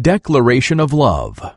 Declaration of Love.